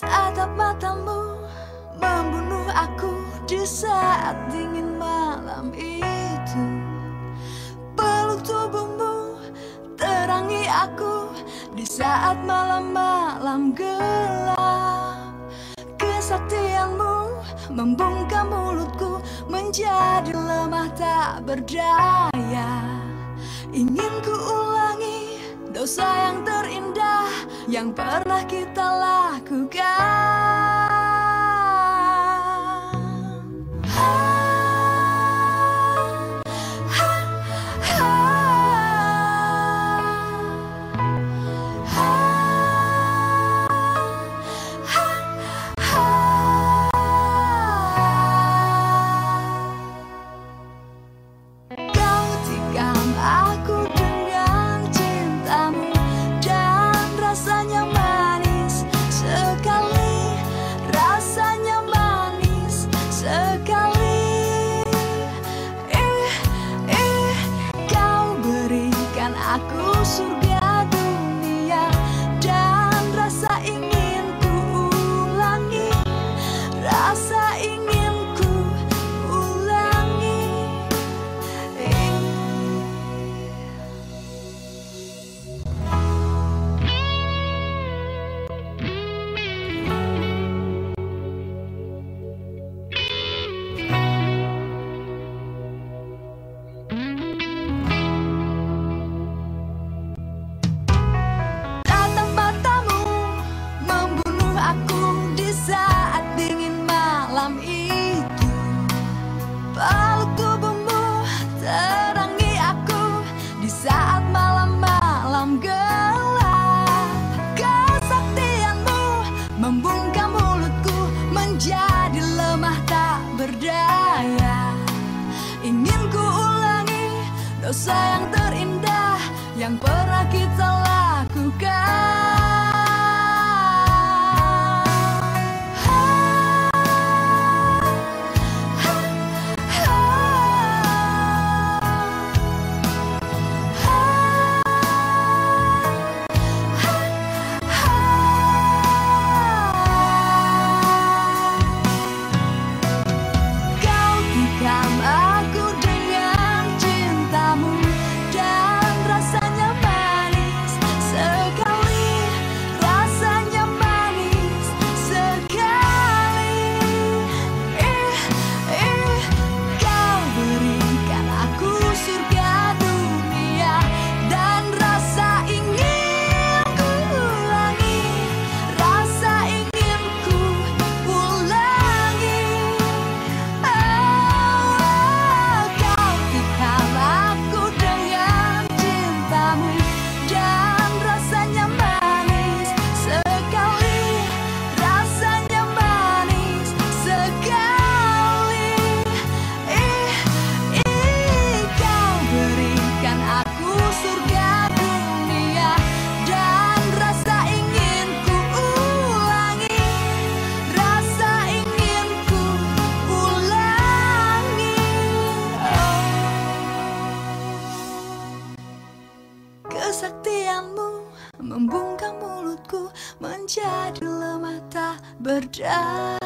Tatap matamu membunuh aku di saat dingin malam itu. Peluk tubuhmu terangi aku di saat malam-malam gelap. Kesaktianmu membungkam mulutku menjadi lemah tak berdaya. Ingin ku ulangi dosa yang terindah yang pernah kita lakukan dosa yang terindah yang pernah kita lakukan. Membungkam mulutku menjadi lemah tak berdaya